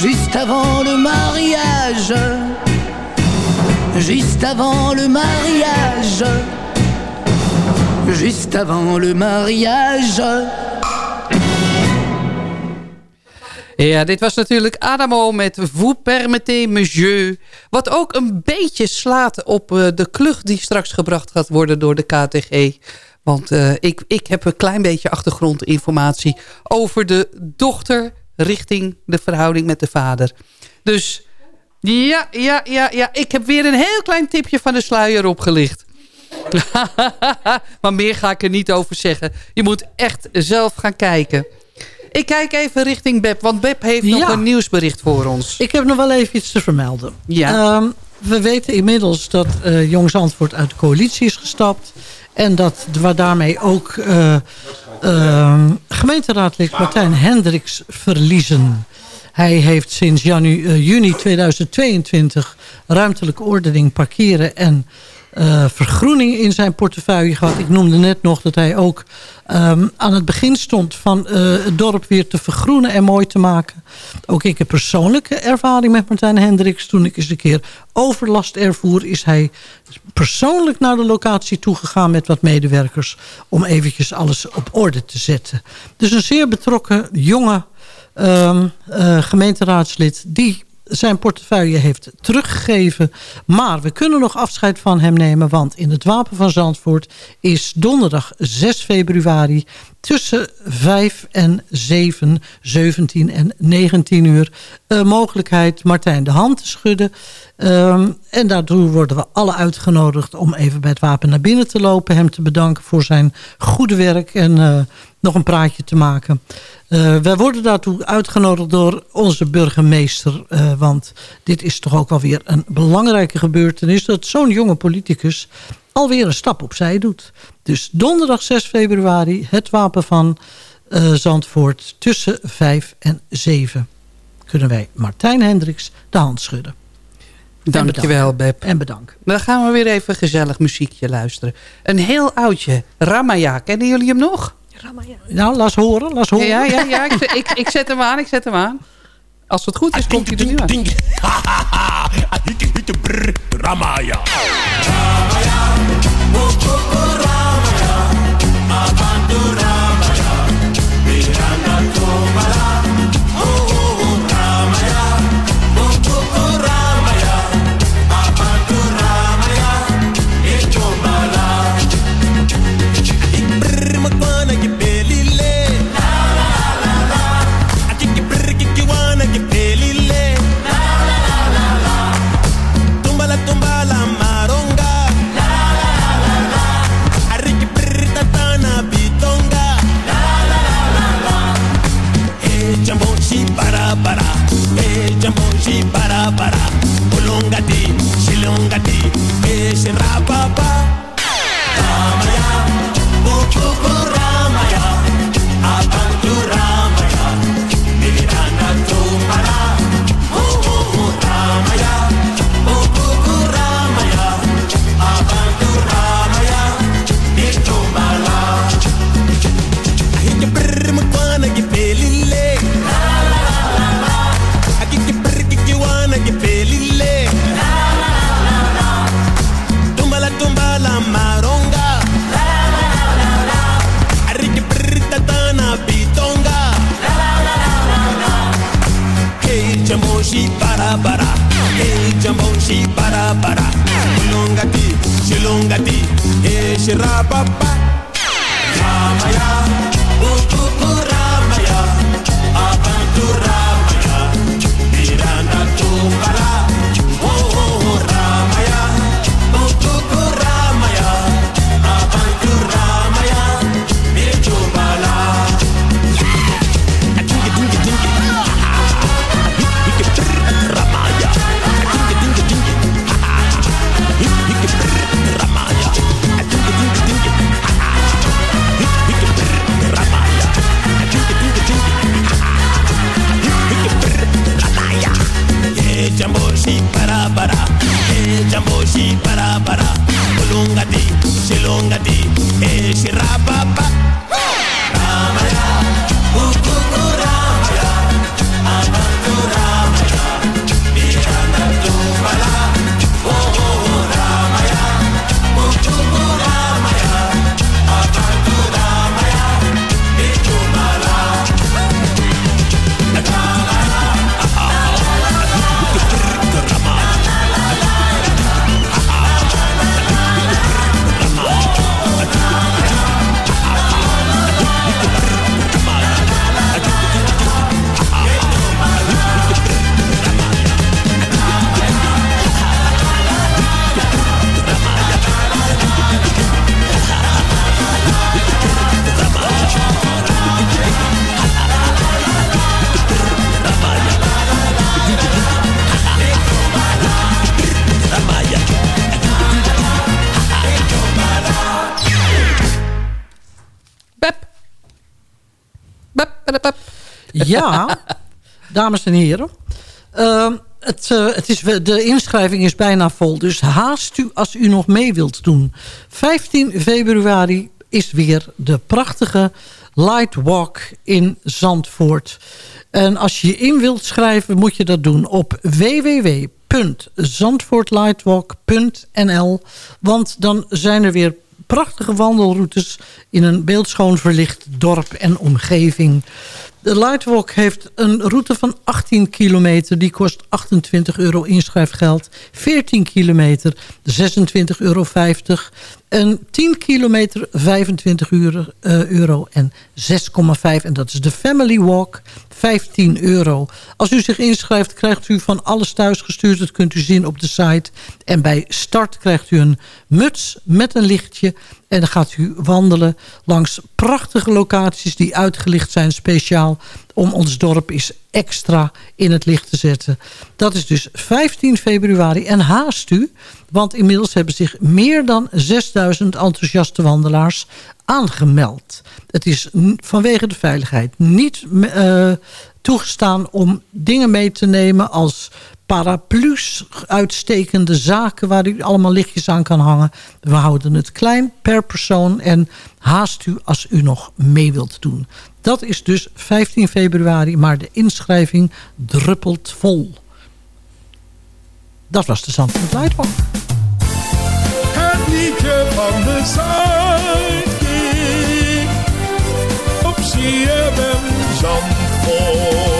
juste avant le mariage, juste avant le mariage, juste avant le mariage. Ja, dit was natuurlijk Adamo met Vous permettez monsieur. Wat ook een beetje slaat op uh, de klucht die straks gebracht gaat worden door de KTG. Want uh, ik, ik heb een klein beetje achtergrondinformatie over de dochter richting de verhouding met de vader. Dus ja, ja, ja, ja. Ik heb weer een heel klein tipje van de sluier opgelicht. maar meer ga ik er niet over zeggen. Je moet echt zelf gaan kijken. Ik kijk even richting Beb, want Beb heeft nog een nieuwsbericht voor ons. Ik heb nog wel even iets te vermelden. Ja. Um, we weten inmiddels dat uh, Jong Zandvoort uit de coalitie is gestapt. En dat daarmee ook uh, uh, gemeenteraadlid Martijn Hendricks verliezen. Hij heeft sinds janu, juni 2022 ruimtelijke ordening, parkeren en uh, vergroening in zijn portefeuille gehad. Ik noemde net nog dat hij ook um, aan het begin stond van uh, het dorp weer te vergroenen en mooi te maken. Ook ik heb persoonlijke ervaring met Martijn Hendricks. Toen ik eens een keer overlast ervoer, is hij persoonlijk naar de locatie toegegaan met wat medewerkers om eventjes alles op orde te zetten. Dus een zeer betrokken jonge um, uh, gemeenteraadslid die zijn portefeuille heeft teruggegeven. Maar we kunnen nog afscheid van hem nemen. Want in het Wapen van Zandvoort is donderdag 6 februari... tussen 5 en 7, 17 en 19 uur... Uh, mogelijkheid Martijn de hand te schudden. Um, en daardoor worden we alle uitgenodigd om even bij het Wapen naar binnen te lopen. Hem te bedanken voor zijn goede werk en uh, nog een praatje te maken. Uh, wij worden daartoe uitgenodigd door onze burgemeester. Uh, want dit is toch ook wel weer een belangrijke gebeurtenis... dat zo'n jonge politicus alweer een stap opzij doet. Dus donderdag 6 februari het wapen van uh, Zandvoort... tussen 5 en 7 kunnen wij Martijn Hendricks de hand schudden. Dankjewel, Beb. En bedankt. Dan gaan we weer even gezellig muziekje luisteren. Een heel oudje, Ramaya. Kennen jullie hem nog? Ramaya. Nou, laat horen, laat horen. Ja, ja, ja. Ik, ik, ik zet hem aan, ik zet hem aan. Als het goed is, komt hij er nu aan. Eshin Rapapa Ramaya, Bukuku Ramaya Ja, dames en heren. Ehm, het, uh, het is, de inschrijving is bijna vol. Dus haast u als u nog mee wilt doen. 15 februari is weer de prachtige Light Walk in Zandvoort. En als je je in wilt schrijven moet je dat doen op www.zandvoortlightwalk.nl Want dan zijn er weer prachtige wandelroutes in een beeldschoon verlicht dorp en omgeving. De Lightwalk heeft een route van 18 kilometer. Die kost 28 euro inschrijfgeld. 14 kilometer 26,50 euro. En 10 kilometer 25 eh, euro en 6,5. En dat is de Family Walk 15 euro. Als u zich inschrijft krijgt u van alles thuis gestuurd. Dat kunt u zien op de site. En bij start krijgt u een muts met een lichtje. En dan gaat u wandelen langs prachtige locaties die uitgelicht zijn speciaal om ons dorp eens extra in het licht te zetten. Dat is dus 15 februari. En haast u, want inmiddels hebben zich meer dan 6000 enthousiaste wandelaars aangemeld. Het is vanwege de veiligheid niet uh, toegestaan om dingen mee te nemen als paraplu's, uitstekende zaken waar u allemaal lichtjes aan kan hangen. We houden het klein per persoon en haast u als u nog mee wilt doen. Dat is dus 15 februari, maar de inschrijving druppelt vol. Dat was de Zandvoort Lightwalk. Het liedje van de Zuidkiek op CFM Zandvoort.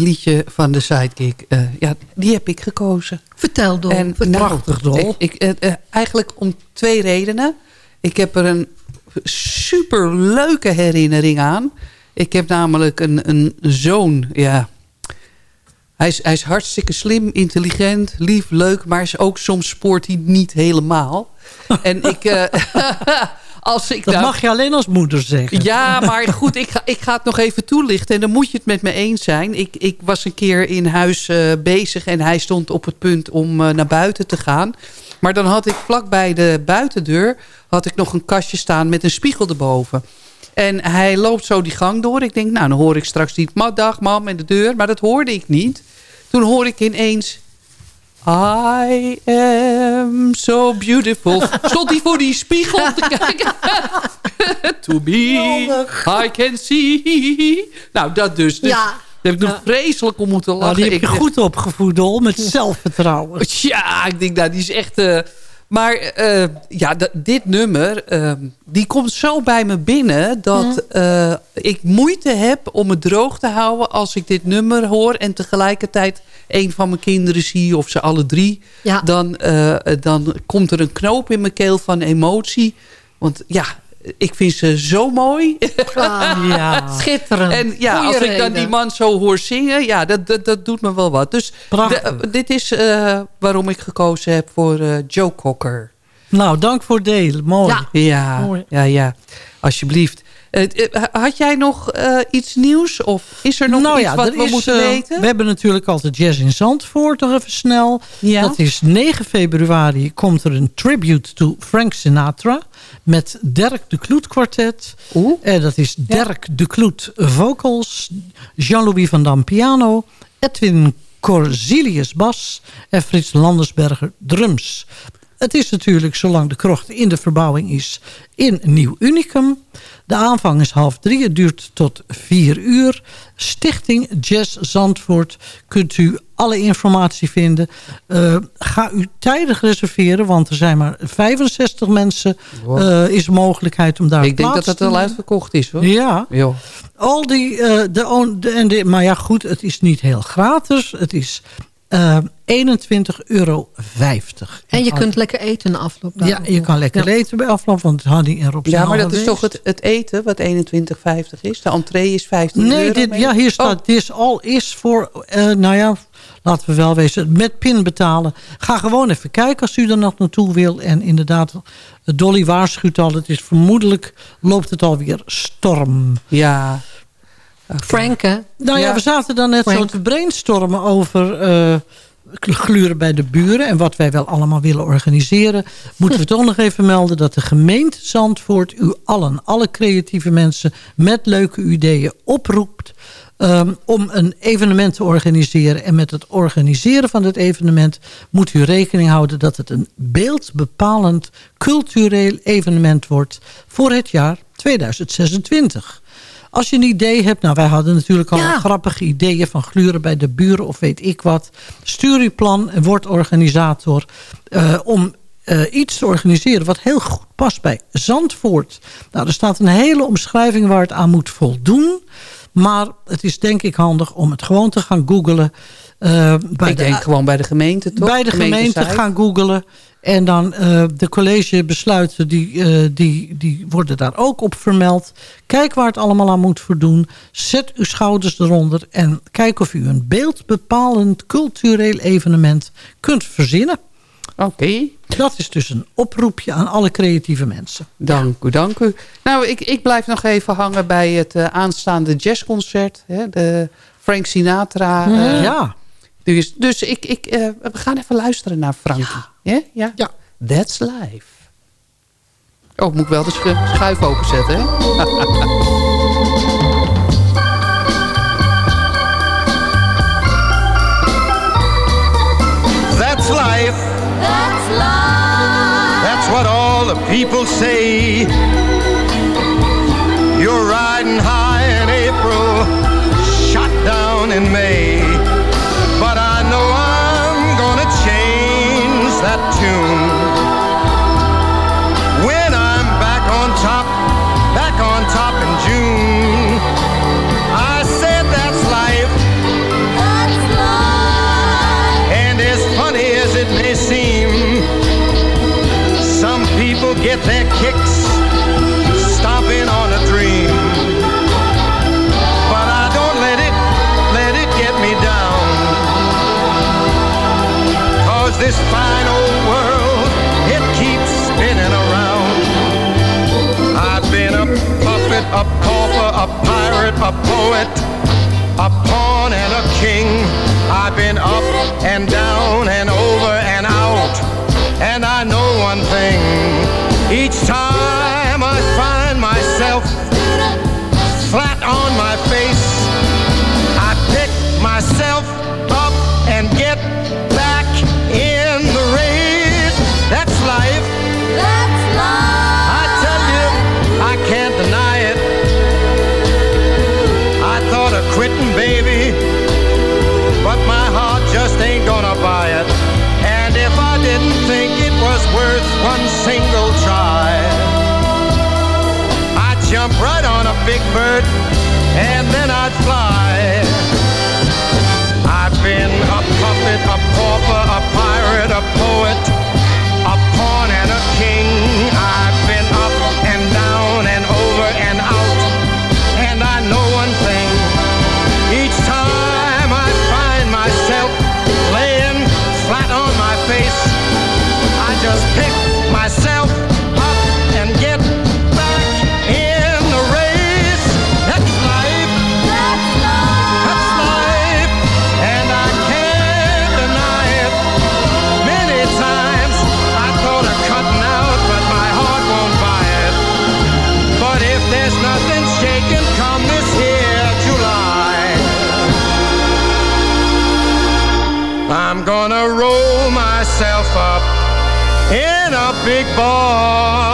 Liedje van de Sidekick, uh, ja, die heb ik gekozen. Vertel Dol. En, Prachtig Dol. Ik, ik, uh, eigenlijk om twee redenen. Ik heb er een super leuke herinnering aan. Ik heb namelijk een, een zoon, ja... Hij is, hij is hartstikke slim, intelligent, lief, leuk... maar is ook soms spoort hij niet helemaal. en ik... als ik Dat nou- mag je alleen als moeder zeggen. Ja, maar goed, ik ga, ik ga het nog even toelichten. En dan moet je het met me eens zijn. Ik, ik was een keer in huis eh, bezig en hij stond op het punt om eh, naar buiten te gaan. Maar dan had ik vlak bij de buitendeur had ik nog een kastje staan met een spiegel erboven. En hij loopt zo die gang door. Ik denk, nou, dan hoor ik straks die "Ma, dag, mam, en de deur. Maar dat hoorde ik niet. Toen hoor ik ineens... I am so beautiful. Stond hij voor die spiegel te kijken. to be, I can see. Nou, dat dus. dus Ja. Daar heb ik nog vreselijk om moeten lachen. Nou, die heb je Ik- goed opgevoed, Dol, met zelfvertrouwen. ja, ik denk, nou, die is echt... eh, maar eh, ja, dit nummer, eh, die komt zo bij me binnen... dat eh, ik moeite heb om het droog te houden als ik dit nummer hoor... en tegelijkertijd een van mijn kinderen zie, of ze alle drie... Ja. Dan, eh, dan komt er een knoop in mijn keel van emotie. Want ja, ik vind ze zo mooi. ja. Schitterend. En ja, Goeie als ik dan die man zo hoor zingen, ja, dat, dat, dat doet me wel wat. Dus de- dit is eh, waarom ik gekozen heb voor eh, Joe Cocker. Nou, dank voor delen. Mooi. Ja, Mooi. ja, ja. Alsjeblieft. Eh, eh, had jij nog eh, iets nieuws? Of is er nog nou iets ja, wat we is, moeten weten? We hebben natuurlijk altijd Jazz in Zandvoort, nog even snel. Ja. Dat is 9 februari komt er een tribute to Frank Sinatra... met Dirk de Kloet kwartet. En dat is Dirk de Kloet vocals, Jean-Louis van Dam piano... Edwin Corzilius bas en Frits Landersberger drums. Het is natuurlijk, zolang de krocht in de verbouwing is, in Nieuw Unicum. De aanvang is half drie, het duurt tot vier uur. Stichting Jazz Zandvoort kunt u alle informatie vinden. Eh, ga u tijdig reserveren, want er zijn maar 65 mensen. Eh, is mogelijkheid om daar ik denk dat het al uitverkocht is, hoor. Ja. Al die, eh, de, en de, maar ja goed, het is niet heel gratis. Het is eh 21,50 euro. En je kunt lekker eten na afloop. Ja, daarop. je kan lekker Ja. eten bij afloop, want Hanny en Rob zijn Ja, maar al dat is toch het, het eten wat 21,50 is? De entree is 15 Nee, euro. dit, meen ja, hier staat, this all is voor, eh, nou ja, laten we wel wezen, met pin betalen. Ga gewoon even kijken als u er nog naartoe wil. En inderdaad, Dolly waarschuwt al, het is vermoedelijk, loopt het alweer storm. Ja. Frank, hè? Nou ja, Ja. we zaten dan net zo Frank. te brainstormen over eh, gluren bij de buren... en wat wij wel allemaal willen organiseren. Moeten we toch nog even melden dat de gemeente Zandvoort... u allen, alle creatieve mensen met leuke ideeën oproept... ehm, om een evenement te organiseren. En met het organiseren van het evenement moet u rekening houden... dat het een beeldbepalend cultureel evenement wordt... voor het jaar 2026. Als je een idee hebt, nou wij hadden natuurlijk al grappige ideeën van gluren bij de buren of weet ik wat. Stuur uw plan en word organisator eh, om eh, iets te organiseren wat heel goed past bij Zandvoort. Nou, er staat een hele omschrijving waar het aan moet voldoen. Maar het is denk ik handig om het gewoon te gaan googlen. Eh, bij Ik de- denk gewoon bij de gemeente, toch? bij de gemeente gaan googelen. En dan eh, de collegebesluiten, die, eh, die, die worden daar ook op vermeld. Kijk waar het allemaal aan moet voldoen. Zet uw schouders eronder. En kijk of u een beeldbepalend cultureel evenement kunt verzinnen. Oké. Dat is dus een oproepje aan alle creatieve mensen. Dank u, dank u. Nou, ik, ik blijf nog even hangen bij het aanstaande jazzconcert. Hè, de Frank Sinatra. Ja. Dus, dus ik, ik, eh, we gaan even luisteren naar Frankie. Ja. Ja? ja. That's life. Oh, moet ik wel de schu- schuif openzetten, hè? That's life. That's life. That's what all the people say. You're riding high in April, shot down in May. Tune. A pauper, a pirate, a poet, a pawn and a king. I've been up and down and over and out. And I know one thing. Each time I find myself flat on my face, I pick myself big bird and then I'd fly. A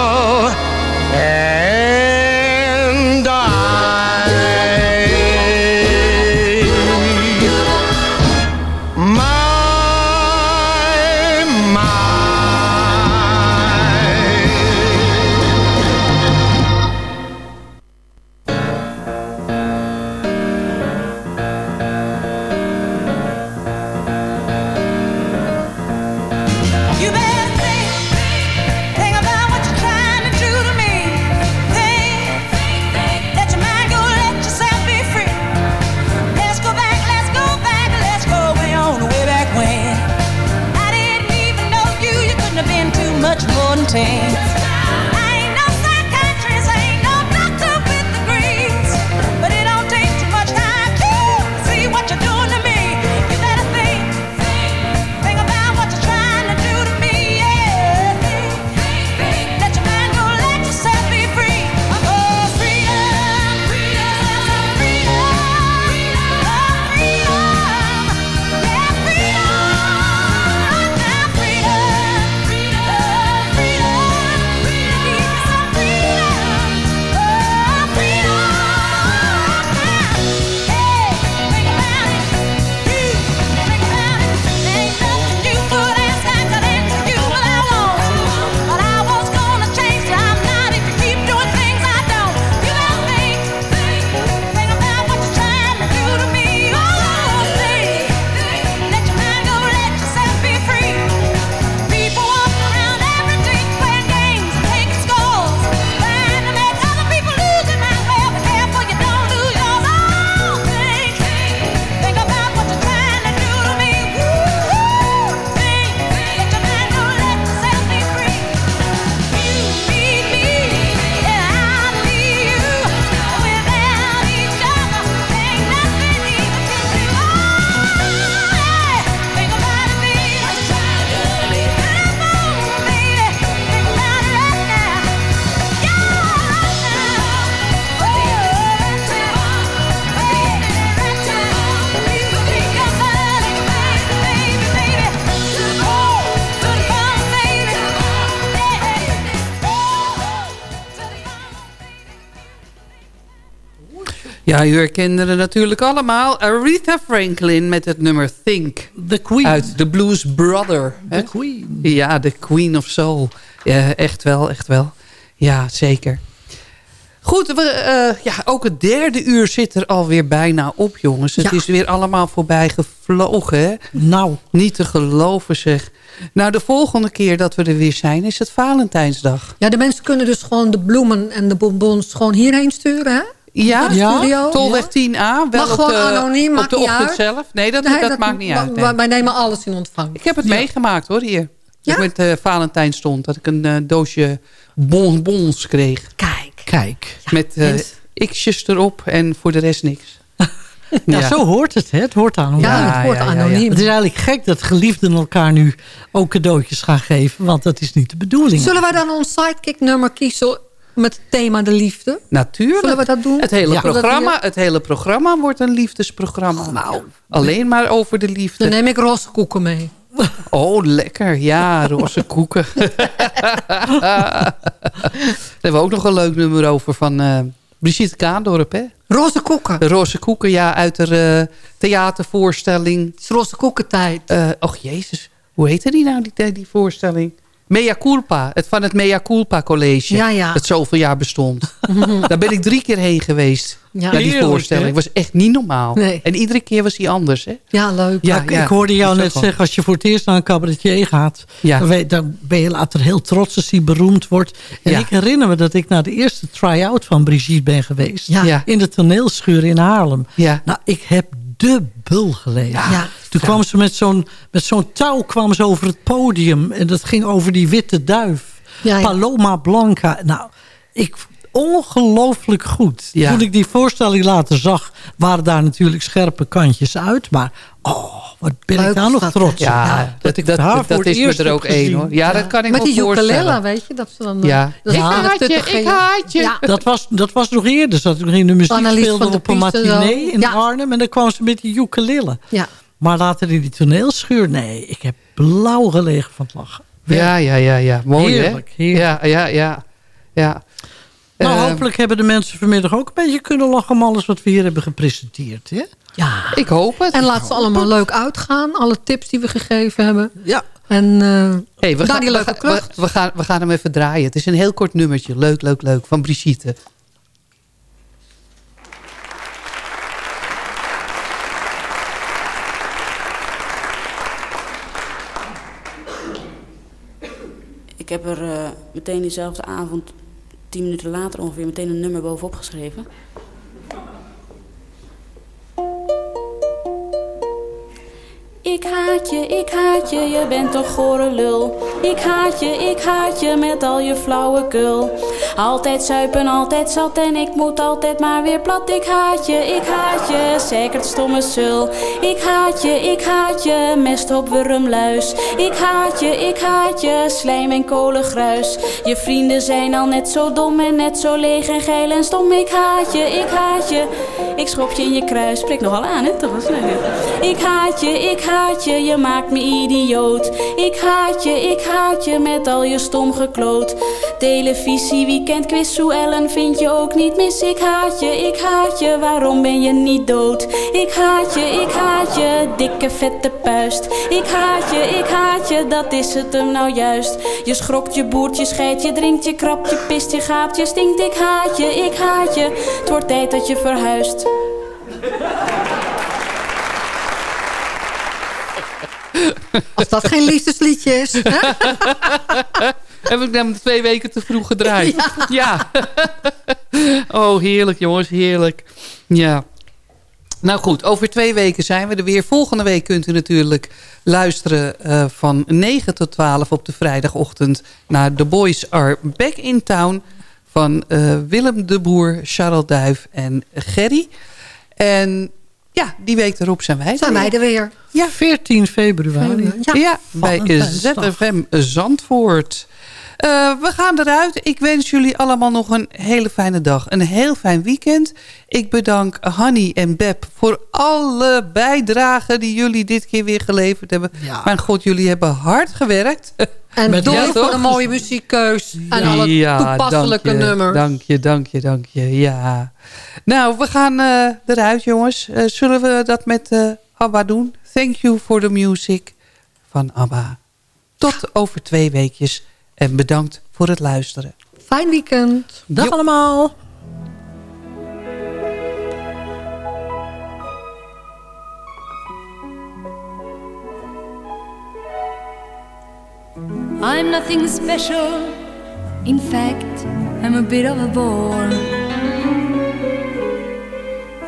Ja, u herkende er natuurlijk allemaal. Aretha Franklin met het nummer Think. The Queen. Uit The Blues Brother. The Queen. Ja, de Queen of Soul. Ja, echt wel, echt wel. Ja, zeker. Goed, we, eh, ja, ook het derde uur zit er alweer bijna op, jongens. Het Ja. is weer allemaal voorbij gevlogen, hè? Nou. Niet te geloven, zeg. Nou, de volgende keer dat we er weer zijn, is het Valentijnsdag. Ja, de mensen kunnen dus gewoon de bloemen en de bonbons gewoon hierheen sturen, hè? Ja, ja. studio. Tolweg 10A. Wel Mag op gewoon de, anoniem, op de ochtend uit. zelf. Nee, dat, Nee, dat, maakt niet uit. nee. Wij nemen alles in ontvangst. Ik heb het Ja. meegemaakt hoor, hier. Ja? Dat ik met eh, Valentijn stond. Dat ik een eh, doosje bonbons kreeg. Kijk. Kijk. Met eh, mensen. x'jes erop en voor de rest niks. Ja, zo hoort het. Hè? Het hoort anoniem. Ja, het hoort anoniem. Het is eigenlijk gek dat geliefden elkaar nu ook cadeautjes gaan geven. Want dat is niet de bedoeling. Zullen wij dan ons sidekick nummer kiezen met het thema de liefde? Natuurlijk. Zullen we dat doen? Het hele, Ja. programma, het hele programma wordt een liefdesprogramma. nou, alleen maar over de liefde. Dan neem ik roze koeken mee. Oh, lekker. Ja, roze koeken. Daar hebben we ook nog een leuk nummer over van eh, Brigitte Kaandorp, hè? Roze koeken. De roze koeken, ja, uit de eh, theatervoorstelling. Het is roze koekentijd. Eh och, jezus. Hoe heette die nou, die, die voorstelling? Mea Culpa. Het van het Mea Culpa College. Ja, ja. Dat zoveel jaar bestond. Daar ben ik drie keer heen geweest. Ja. naar die Heerlijk, voorstelling. hè? was echt niet normaal. Nee. En iedere keer was hij anders, hè? Ja, leuk. Ja, ik, ik hoorde jou net zeggen, als je voor het eerst naar een cabaretier gaat... Ja. Dan, ben je later heel trots als hij beroemd wordt. En Ja. ik herinner me dat ik naar de eerste try-out van Brigitte ben geweest. Ja. In de toneelschuur in Haarlem. Ja. Nou, ik heb de bul gelezen. Ja. Toen kwam ze met zo'n met zo'n touw kwam ze over het podium. En dat ging over die witte duif. Ja, ja. Paloma Blanca. Nou, ik ongelooflijk goed. Ja. Toen ik die voorstelling later zag, waren daar natuurlijk scherpe kantjes uit. Maar, oh, wat ben Leuk ik daar nog dat, trots op. Ja, dat, ik dat, haar is me er ook één, hoor. Ja, dat kan ik Met me die ukulele, weet je? Dat ze dan, eh, Ja. dat Ik haat je, ik haat je. Ja. Dat was, dat was nog eerder. Zat ik nog in de muziek speelde van de op een Piste, matinee in Ja. Arnhem. En dan kwam ze met die ukulele. ja. Maar later in die toneelschuur, nee, ik heb blauw gelegen van het lachen. Ja, ja, ja, ja. Mooi, Heerlijk, hè? heerlijk. Ja, ja, ja. ja. Nou, Eh, hopelijk hebben de mensen vanmiddag ook een beetje kunnen lachen... om alles wat we hier hebben gepresenteerd. Hè? ja. ik hoop het. En laat ze allemaal leuk uitgaan. Alle tips die we gegeven hebben. Ja. En eh Hey, we, gaan, we gaan, we gaan hem even draaien. Het is een heel kort nummertje. Leuk, leuk, leuk. Van Brigitte. Ik heb er eh, meteen diezelfde avond, tien minuten later ongeveer, meteen een nummer bovenop geschreven. Ik haat je, ik haat je, je bent toch gore lul. Ik haat je, ik haat je met al je flauwekul. Altijd zuipen, altijd zat en ik moet altijd maar weer plat. Ik haat je, ik haat je, zeker het stomme sul. Ik haat je, ik haat je, mest op wurmluis. Ik haat je, ik haat je, slijm en kolengruis. Je vrienden zijn al net zo dom en net zo leeg en geil en stom. Ik haat je, ik haat je, ik schop je in je kruis. Spreek nogal aan, hè? Toch. Ik haat je, ik haat je maakt me idioot. Ik haat je, ik haat je met al je stom gekloot. Televisie, weekend, quiz, Ellen vind je ook niet mis. Ik haat je, ik haat je, waarom ben je niet dood? Ik haat je, ik haat je, dikke vette puist. Ik haat je, ik haat je, dat is het hem nou juist. Je schrokt, je boert, je je drinkt, je krabt, je pist, je gaapt, je stinkt. Ik haat je, ik haat je, het wordt tijd dat je verhuist. Als dat geen liefdesliedje is. Heb ik hem twee weken te vroeg gedraaid. Ja. oh, heerlijk jongens, heerlijk. Ja. Nou goed, over twee weken zijn we er weer. Volgende week kunt u natuurlijk luisteren eh, van 9 tot 12 op de vrijdagochtend... naar The Boys Are Back in Town van eh, Willem de Boer, Charles Duif en Gerry. En ja, die week erop zijn wij er Zijn wij weer. er weer. Ja. 14 februari. Ja, bij Valentijnsdag. ZFM Zandvoort. Eh, we gaan eruit. Ik wens jullie allemaal nog een hele fijne dag. Een heel fijn weekend. Ik bedank Hanny en Beb voor alle bijdragen die jullie dit keer weer geleverd hebben. Mijn god, jullie hebben hard gewerkt. En Met door ja, voor de mooie muziekkeus. En alle Ja, toepasselijke dank je, nummers. Dank je, dank je, dank je. Ja. Nou, we gaan eh, eruit, jongens. Eh, zullen we dat met eh, ABBA doen? Thank you for the music van ABBA. Tot over twee weekjes. En bedankt voor het luisteren. Fijn weekend. Dag allemaal. I'm nothing special. In fact, I'm a bit of a bore.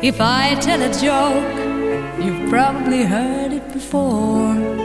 If I tell a joke, you've probably heard it before.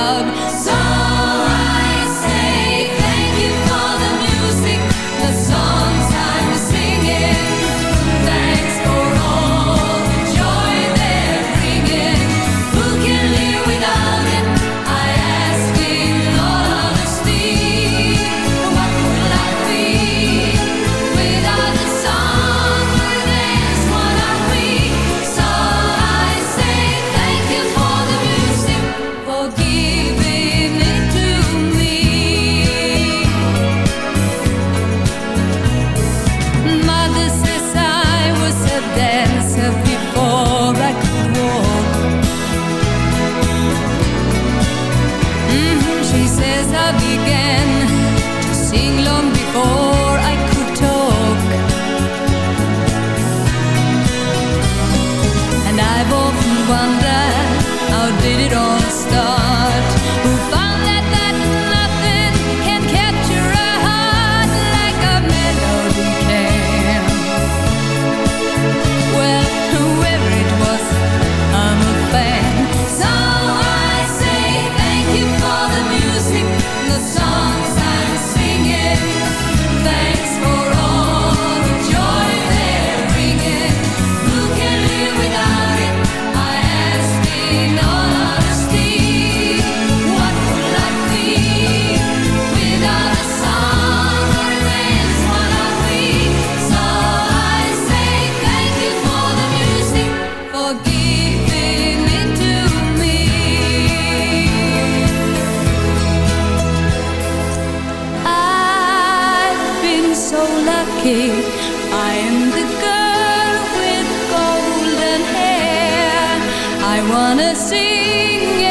wanna sing